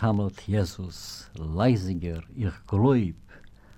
stammelt Jesus leisiger, ich gläub,